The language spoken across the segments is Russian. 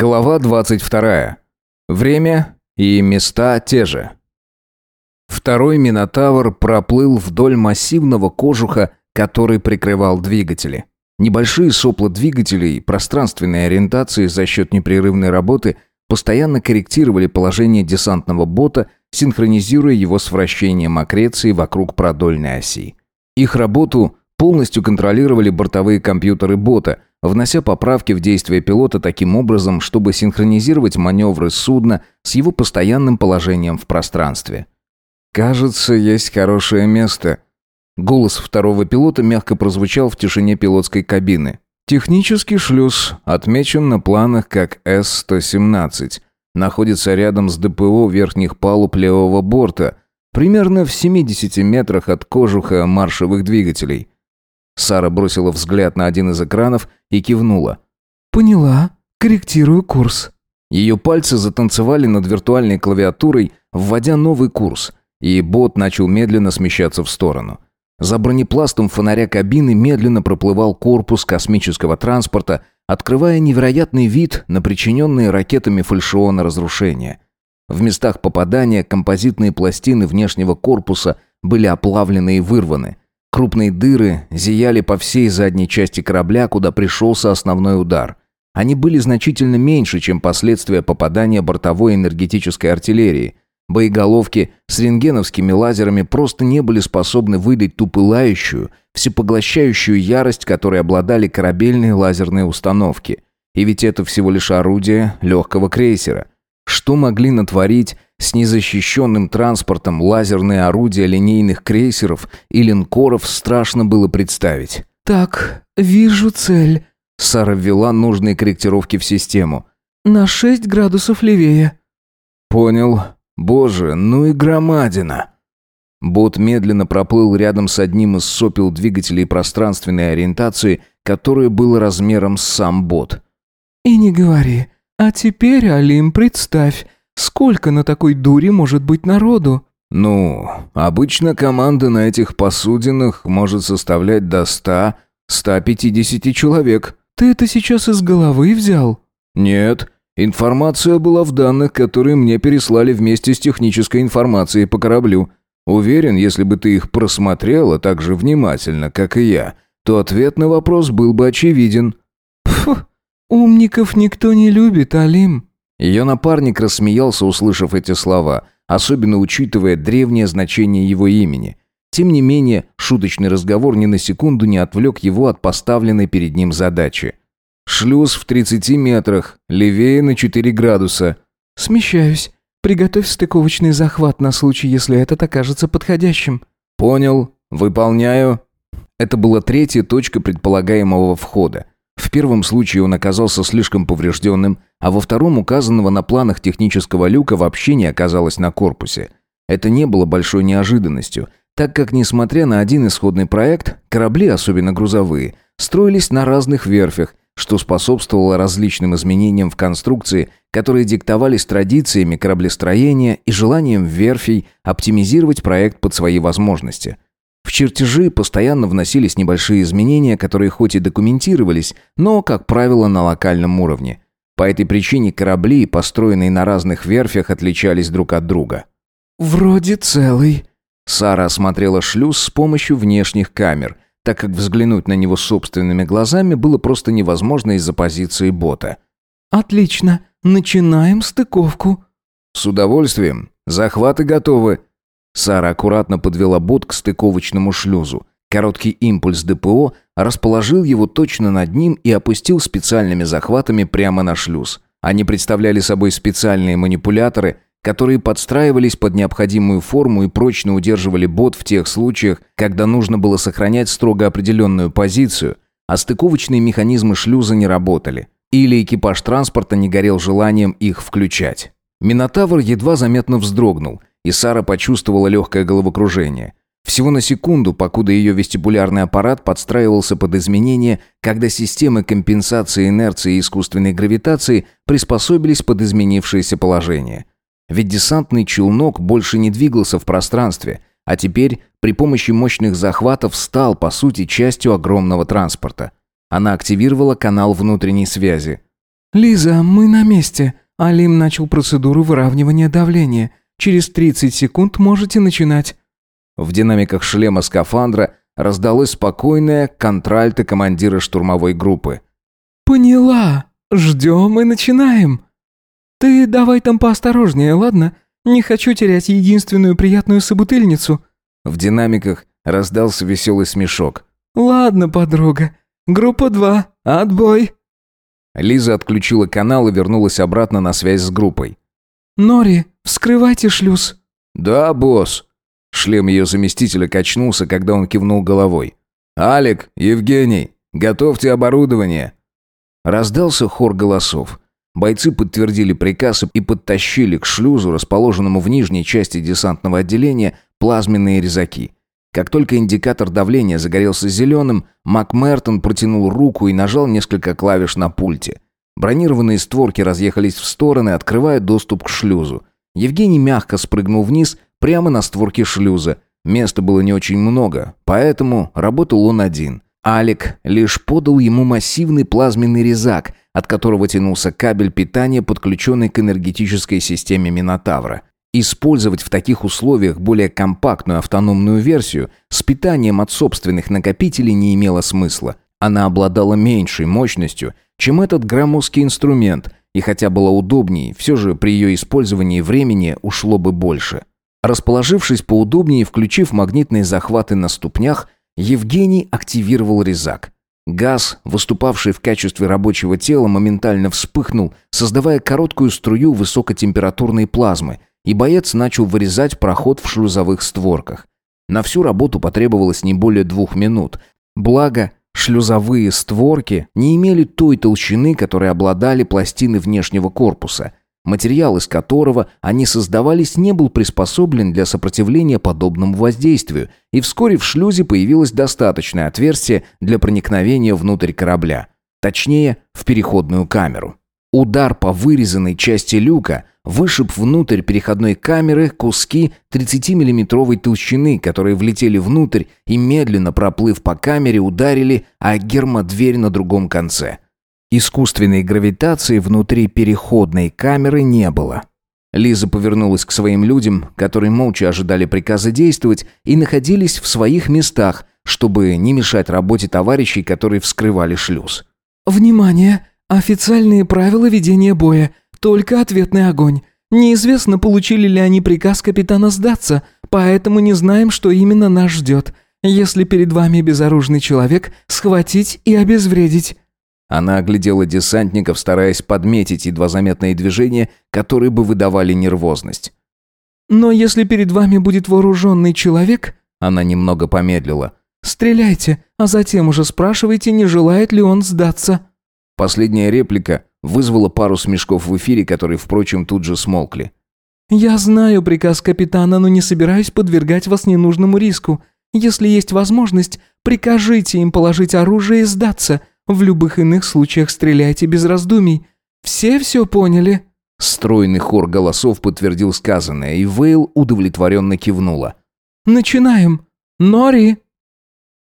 Глава 22. Время и места те же. Второй Минотавр проплыл вдоль массивного кожуха, который прикрывал двигатели. Небольшие сопла двигателей пространственной ориентации за счет непрерывной работы постоянно корректировали положение десантного бота, синхронизируя его с вращением аккреции вокруг продольной оси. Их работу полностью контролировали бортовые компьютеры бота, внося поправки в действия пилота таким образом, чтобы синхронизировать маневры судна с его постоянным положением в пространстве. «Кажется, есть хорошее место». Голос второго пилота мягко прозвучал в тишине пилотской кабины. «Технический шлюз отмечен на планах как С-117. Находится рядом с ДПО верхних палуб левого борта, примерно в 70 метрах от кожуха маршевых двигателей. Сара бросила взгляд на один из экранов и кивнула. «Поняла. Корректирую курс». Ее пальцы затанцевали над виртуальной клавиатурой, вводя новый курс, и бот начал медленно смещаться в сторону. За бронепластом фонаря кабины медленно проплывал корпус космического транспорта, открывая невероятный вид на причиненные ракетами фальшиона разрушения. В местах попадания композитные пластины внешнего корпуса были оплавлены и вырваны – Крупные дыры зияли по всей задней части корабля, куда пришелся основной удар. Они были значительно меньше, чем последствия попадания бортовой энергетической артиллерии. Боеголовки с рентгеновскими лазерами просто не были способны выдать ту пылающую, всепоглощающую ярость, которой обладали корабельные лазерные установки. И ведь это всего лишь орудие легкого крейсера. Что могли натворить с незащищенным транспортом лазерные орудия линейных крейсеров и линкоров страшно было представить. «Так, вижу цель». Сара ввела нужные корректировки в систему. «На шесть градусов левее». «Понял. Боже, ну и громадина». Бот медленно проплыл рядом с одним из сопел двигателей пространственной ориентации, которое было размером с сам бот. «И не говори. А теперь, Алим, представь, Сколько на такой дуре может быть народу? Ну, обычно команда на этих посудинах может составлять до ста, ста пятидесяти человек. Ты это сейчас из головы взял? Нет, информация была в данных, которые мне переслали вместе с технической информацией по кораблю. Уверен, если бы ты их просмотрела так же внимательно, как и я, то ответ на вопрос был бы очевиден. Фу, умников никто не любит, Алим. Ее напарник рассмеялся, услышав эти слова, особенно учитывая древнее значение его имени. Тем не менее, шуточный разговор ни на секунду не отвлек его от поставленной перед ним задачи. «Шлюз в 30 метрах, левее на 4 градуса». «Смещаюсь. Приготовь стыковочный захват на случай, если этот окажется подходящим». «Понял. Выполняю». Это была третья точка предполагаемого входа. В первом случае он оказался слишком поврежденным, а во втором указанного на планах технического люка вообще не оказалось на корпусе. Это не было большой неожиданностью, так как, несмотря на один исходный проект, корабли, особенно грузовые, строились на разных верфях, что способствовало различным изменениям в конструкции, которые диктовались традициями кораблестроения и желанием верфей оптимизировать проект под свои возможности – в чертежи постоянно вносились небольшие изменения, которые хоть и документировались, но, как правило, на локальном уровне. По этой причине корабли, построенные на разных верфях, отличались друг от друга. «Вроде целый». Сара осмотрела шлюз с помощью внешних камер, так как взглянуть на него собственными глазами было просто невозможно из-за позиции бота. «Отлично. Начинаем стыковку». «С удовольствием. Захваты готовы», Сара аккуратно подвела бот к стыковочному шлюзу. Короткий импульс ДПО расположил его точно над ним и опустил специальными захватами прямо на шлюз. Они представляли собой специальные манипуляторы, которые подстраивались под необходимую форму и прочно удерживали бот в тех случаях, когда нужно было сохранять строго определенную позицию, а стыковочные механизмы шлюза не работали. Или экипаж транспорта не горел желанием их включать. Минотавр едва заметно вздрогнул, и Сара почувствовала легкое головокружение. Всего на секунду, покуда ее вестибулярный аппарат подстраивался под изменения, когда системы компенсации инерции и искусственной гравитации приспособились под изменившееся положение. Ведь десантный челнок больше не двигался в пространстве, а теперь при помощи мощных захватов стал, по сути, частью огромного транспорта. Она активировала канал внутренней связи. «Лиза, мы на месте. Алим начал процедуру выравнивания давления. Через 30 секунд можете начинать». В динамиках шлема скафандра раздалось спокойное контральто командира штурмовой группы. «Поняла. Ждем и начинаем. Ты давай там поосторожнее, ладно? Не хочу терять единственную приятную собутыльницу». В динамиках раздался веселый смешок. «Ладно, подруга. Группа 2. Отбой». Лиза отключила канал и вернулась обратно на связь с группой. «Нори, вскрывайте шлюз». «Да, босс». Шлем ее заместителя качнулся, когда он кивнул головой. «Алик, Евгений, готовьте оборудование». Раздался хор голосов. Бойцы подтвердили приказ и подтащили к шлюзу, расположенному в нижней части десантного отделения, плазменные резаки. Как только индикатор давления загорелся зеленым, МакМертон протянул руку и нажал несколько клавиш на пульте. Бронированные створки разъехались в стороны, открывая доступ к шлюзу. Евгений мягко спрыгнул вниз, прямо на створке шлюза. Места было не очень много, поэтому работал он один. Алик лишь подал ему массивный плазменный резак, от которого тянулся кабель питания, подключенный к энергетической системе Минотавра. Использовать в таких условиях более компактную автономную версию с питанием от собственных накопителей не имело смысла. Она обладала меньшей мощностью, чем этот громоздкий инструмент, и хотя была удобнее, все же при ее использовании времени ушло бы больше. Расположившись поудобнее и включив магнитные захваты на ступнях, Евгений активировал резак. Газ, выступавший в качестве рабочего тела, моментально вспыхнул, создавая короткую струю высокотемпературной плазмы, и боец начал вырезать проход в шлюзовых створках. На всю работу потребовалось не более двух минут. Благо, шлюзовые створки не имели той толщины, которой обладали пластины внешнего корпуса. Материал, из которого они создавались, не был приспособлен для сопротивления подобному воздействию, и вскоре в шлюзе появилось достаточное отверстие для проникновения внутрь корабля. Точнее, в переходную камеру. Удар по вырезанной части люка вышиб внутрь переходной камеры куски 30-миллиметровой толщины, которые влетели внутрь и, медленно проплыв по камере, ударили о гермодверь на другом конце. Искусственной гравитации внутри переходной камеры не было. Лиза повернулась к своим людям, которые молча ожидали приказа действовать и находились в своих местах, чтобы не мешать работе товарищей, которые вскрывали шлюз. «Внимание! Официальные правила ведения боя. Только ответный огонь. Неизвестно, получили ли они приказ капитана сдаться, поэтому не знаем, что именно нас ждет. Если перед вами безоружный человек, схватить и обезвредить». Она оглядела десантников, стараясь подметить едва заметные движения, которые бы выдавали нервозность. «Но если перед вами будет вооруженный человек...» Она немного помедлила. «Стреляйте, а затем уже спрашивайте, не желает ли он сдаться». Последняя реплика вызвала пару смешков в эфире, которые, впрочем, тут же смолкли. «Я знаю приказ капитана, но не собираюсь подвергать вас ненужному риску. Если есть возможность, прикажите им положить оружие и сдаться. В любых иных случаях стреляйте без раздумий. Все все поняли?» Стройный хор голосов подтвердил сказанное, и Вейл удовлетворенно кивнула. «Начинаем. Нори!»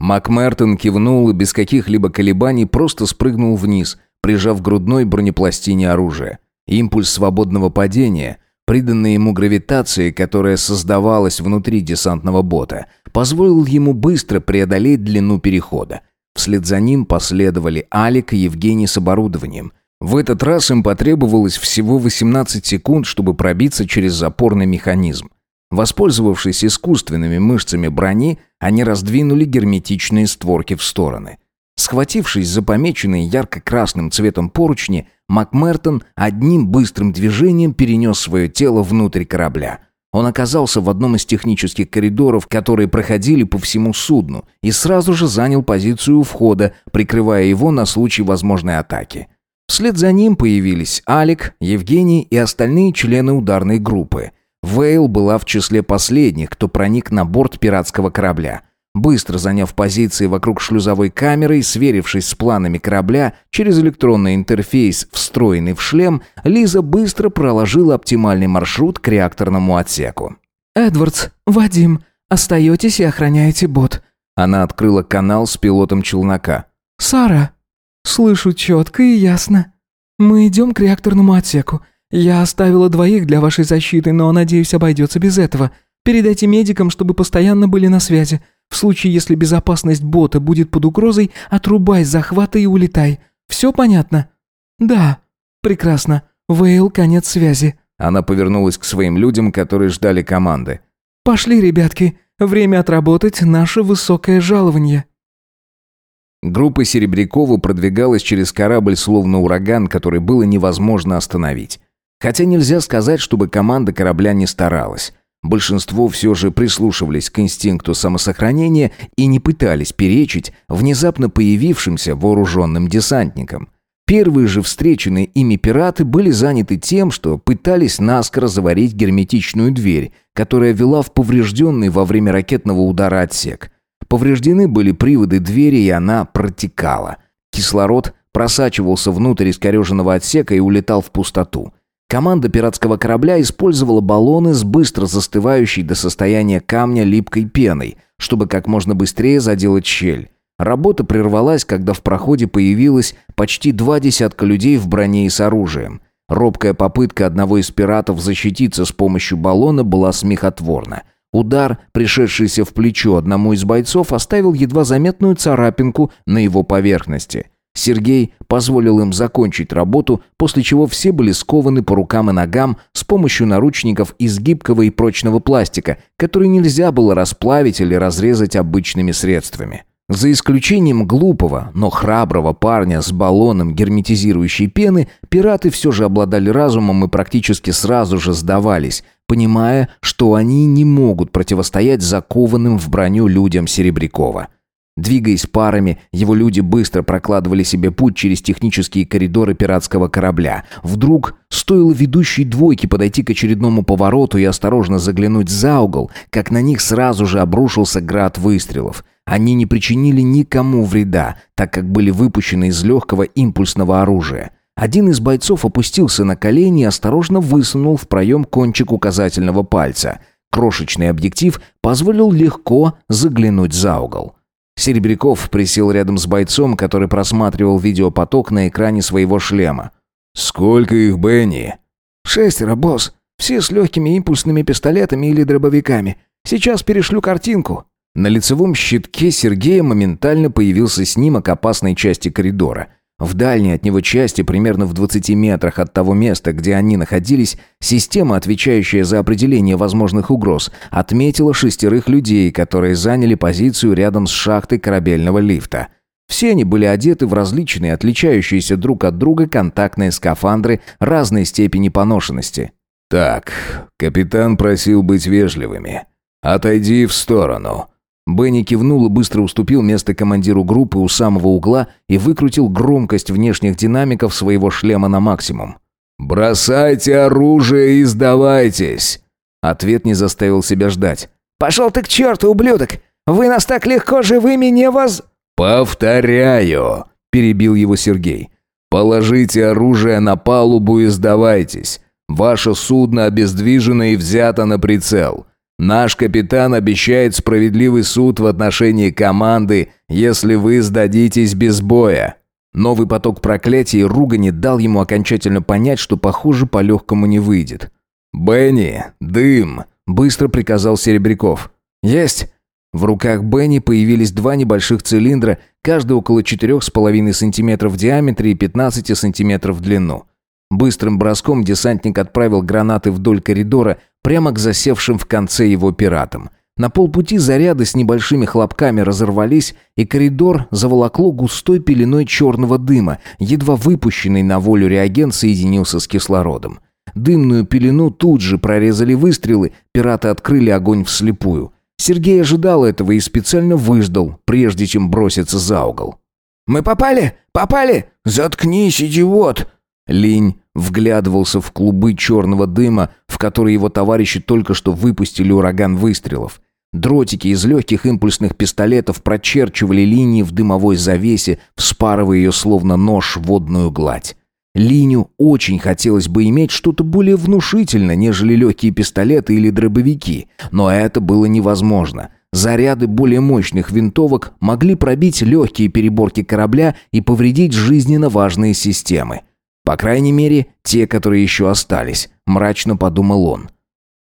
МакМертон кивнул и без каких-либо колебаний просто спрыгнул вниз, прижав грудной бронепластине оружие. Импульс свободного падения, приданный ему гравитацией, которая создавалась внутри десантного бота, позволил ему быстро преодолеть длину перехода. Вслед за ним последовали Алик и Евгений с оборудованием. В этот раз им потребовалось всего 18 секунд, чтобы пробиться через запорный механизм. Воспользовавшись искусственными мышцами брони, они раздвинули герметичные створки в стороны. Схватившись за помеченные ярко-красным цветом поручни, МакМертон одним быстрым движением перенес свое тело внутрь корабля. Он оказался в одном из технических коридоров, которые проходили по всему судну, и сразу же занял позицию у входа, прикрывая его на случай возможной атаки. Вслед за ним появились Алик, Евгений и остальные члены ударной группы – Вейл была в числе последних, кто проник на борт пиратского корабля. Быстро заняв позиции вокруг шлюзовой камеры и сверившись с планами корабля через электронный интерфейс, встроенный в шлем, Лиза быстро проложила оптимальный маршрут к реакторному отсеку. «Эдвардс, Вадим, остаетесь и охраняете бот». Она открыла канал с пилотом челнока. «Сара, слышу четко и ясно. Мы идем к реакторному отсеку. Я оставила двоих для вашей защиты, но, надеюсь, обойдется без этого. Передайте медикам, чтобы постоянно были на связи. В случае, если безопасность бота будет под угрозой, отрубай захвата и улетай. Все понятно?» «Да». «Прекрасно. Вейл, конец связи». Она повернулась к своим людям, которые ждали команды. «Пошли, ребятки. Время отработать наше высокое жалование». Группа Серебрякова продвигалась через корабль словно ураган, который было невозможно остановить. Хотя нельзя сказать, чтобы команда корабля не старалась. Большинство все же прислушивались к инстинкту самосохранения и не пытались перечить внезапно появившимся вооруженным десантникам. Первые же встреченные ими пираты были заняты тем, что пытались наскоро заварить герметичную дверь, которая вела в поврежденный во время ракетного удара отсек. Повреждены были приводы двери, и она протекала. Кислород просачивался внутрь искореженного отсека и улетал в пустоту. Команда пиратского корабля использовала баллоны с быстро застывающей до состояния камня липкой пеной, чтобы как можно быстрее заделать щель. Работа прервалась, когда в проходе появилось почти два десятка людей в броне и с оружием. Робкая попытка одного из пиратов защититься с помощью баллона была смехотворна. Удар, пришедшийся в плечо одному из бойцов, оставил едва заметную царапинку на его поверхности. Сергей позволил им закончить работу, после чего все были скованы по рукам и ногам с помощью наручников из гибкого и прочного пластика, который нельзя было расплавить или разрезать обычными средствами. За исключением глупого, но храброго парня с баллоном герметизирующей пены, пираты все же обладали разумом и практически сразу же сдавались, понимая, что они не могут противостоять закованным в броню людям Серебрякова. Двигаясь парами, его люди быстро прокладывали себе путь через технические коридоры пиратского корабля. Вдруг стоило ведущей двойке подойти к очередному повороту и осторожно заглянуть за угол, как на них сразу же обрушился град выстрелов. Они не причинили никому вреда, так как были выпущены из легкого импульсного оружия. Один из бойцов опустился на колени и осторожно высунул в проем кончик указательного пальца. Крошечный объектив позволил легко заглянуть за угол. Серебряков присел рядом с бойцом, который просматривал видеопоток на экране своего шлема. «Сколько их, Бенни?» «Шестеро, босс. Все с легкими импульсными пистолетами или дробовиками. Сейчас перешлю картинку». На лицевом щитке Сергея моментально появился снимок опасной части коридора. В дальней от него части, примерно в 20 метрах от того места, где они находились, система, отвечающая за определение возможных угроз, отметила шестерых людей, которые заняли позицию рядом с шахтой корабельного лифта. Все они были одеты в различные, отличающиеся друг от друга контактные скафандры разной степени поношенности. «Так, капитан просил быть вежливыми. Отойди в сторону», Бенни кивнул и быстро уступил место командиру группы у самого угла и выкрутил громкость внешних динамиков своего шлема на максимум. «Бросайте оружие и сдавайтесь!» Ответ не заставил себя ждать. «Пошел ты к черту, ублюдок! Вы нас так легко живыми не воз...» «Повторяю!» – перебил его Сергей. «Положите оружие на палубу и сдавайтесь. Ваше судно обездвижено и взято на прицел. Наш капитан обещает справедливый суд в отношении команды, если вы сдадитесь без боя». Новый поток проклятий и ругани дал ему окончательно понять, что, похоже, по-легкому не выйдет. «Бенни, дым!» – быстро приказал Серебряков. «Есть!» В руках Бенни появились два небольших цилиндра, каждый около 4,5 см в диаметре и 15 см в длину. Быстрым броском десантник отправил гранаты вдоль коридора, прямо к засевшим в конце его пиратам. На полпути заряды с небольшими хлопками разорвались, и коридор заволокло густой пеленой черного дыма, едва выпущенный на волю реагент соединился с кислородом. Дымную пелену тут же прорезали выстрелы, пираты открыли огонь вслепую. Сергей ожидал этого и специально выждал, прежде чем броситься за угол. «Мы попали? Попали? Заткнись, идиот!» Линь вглядывался в клубы черного дыма, в которые его товарищи только что выпустили ураган выстрелов. Дротики из легких импульсных пистолетов прочерчивали линии в дымовой завесе, вспарывая ее словно нож в водную гладь. Линю очень хотелось бы иметь что-то более внушительное, нежели легкие пистолеты или дробовики, но это было невозможно. Заряды более мощных винтовок могли пробить легкие переборки корабля и повредить жизненно важные системы. По крайней мере, те, которые еще остались, мрачно подумал он.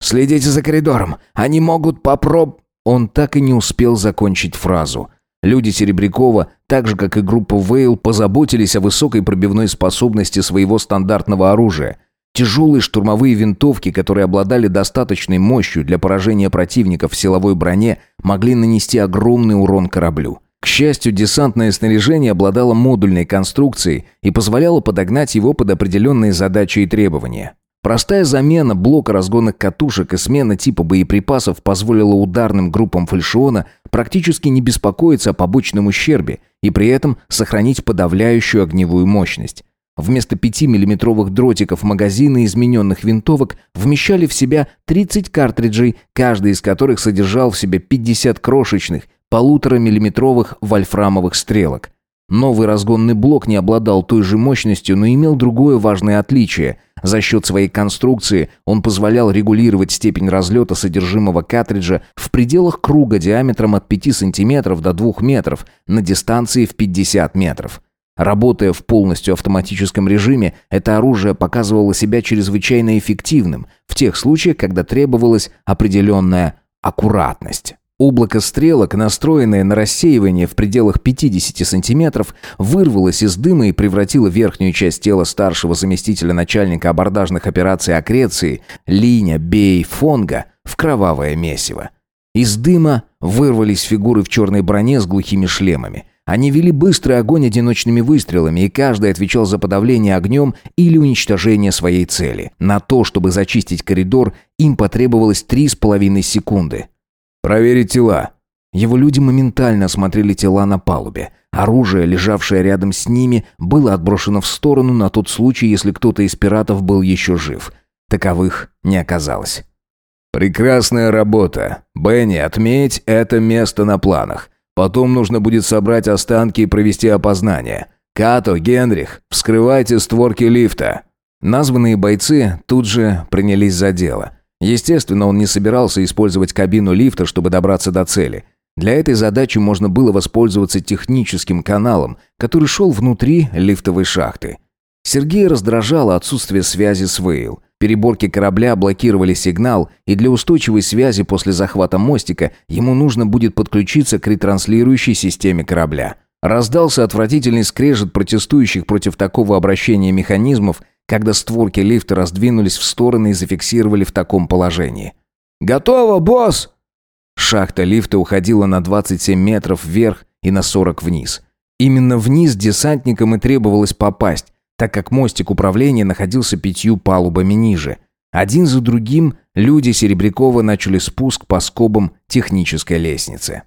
«Следите за коридором, они могут попроб...» Он так и не успел закончить фразу. Люди Серебрякова, так же как и группа Вейл, позаботились о высокой пробивной способности своего стандартного оружия. Тяжелые штурмовые винтовки, которые обладали достаточной мощью для поражения противников в силовой броне, могли нанести огромный урон кораблю. К счастью, десантное снаряжение обладало модульной конструкцией и позволяло подогнать его под определенные задачи и требования. Простая замена блока разгонных катушек и смена типа боеприпасов позволила ударным группам фальшиона практически не беспокоиться о побочном ущербе и при этом сохранить подавляющую огневую мощность. Вместо 5-миллиметровых дротиков магазины измененных винтовок вмещали в себя 30 картриджей, каждый из которых содержал в себе 50 крошечных, полутора-миллиметровых вольфрамовых стрелок. Новый разгонный блок не обладал той же мощностью, но имел другое важное отличие. За счет своей конструкции он позволял регулировать степень разлета содержимого картриджа в пределах круга диаметром от 5 см до 2 метров на дистанции в 50 метров. Работая в полностью автоматическом режиме, это оружие показывало себя чрезвычайно эффективным в тех случаях, когда требовалась определенная аккуратность. Облако стрелок, настроенное на рассеивание в пределах 50 сантиметров, вырвалось из дыма и превратило верхнюю часть тела старшего заместителя начальника абордажных операций Акреции Линя Бей Фонга в кровавое месиво. Из дыма вырвались фигуры в черной броне с глухими шлемами. Они вели быстрый огонь одиночными выстрелами, и каждый отвечал за подавление огнем или уничтожение своей цели. На то, чтобы зачистить коридор, им потребовалось три с половиной секунды. «Проверить тела». Его люди моментально осмотрели тела на палубе. Оружие, лежавшее рядом с ними, было отброшено в сторону на тот случай, если кто-то из пиратов был еще жив. Таковых не оказалось. «Прекрасная работа. Бенни, отметь это место на планах. Потом нужно будет собрать останки и провести опознание. Като, Генрих, вскрывайте створки лифта». Названные бойцы тут же принялись за дело – Естественно, он не собирался использовать кабину лифта, чтобы добраться до цели. Для этой задачи можно было воспользоваться техническим каналом, который шел внутри лифтовой шахты. Сергея раздражало отсутствие связи с Вейл. Переборки корабля блокировали сигнал, и для устойчивой связи после захвата мостика ему нужно будет подключиться к ретранслирующей системе корабля. Раздался отвратительный скрежет протестующих против такого обращения механизмов, когда створки лифта раздвинулись в стороны и зафиксировали в таком положении. «Готово, босс!» Шахта лифта уходила на 27 метров вверх и на 40 вниз. Именно вниз десантникам и требовалось попасть, так как мостик управления находился пятью палубами ниже. Один за другим люди Серебрякова начали спуск по скобам технической лестницы.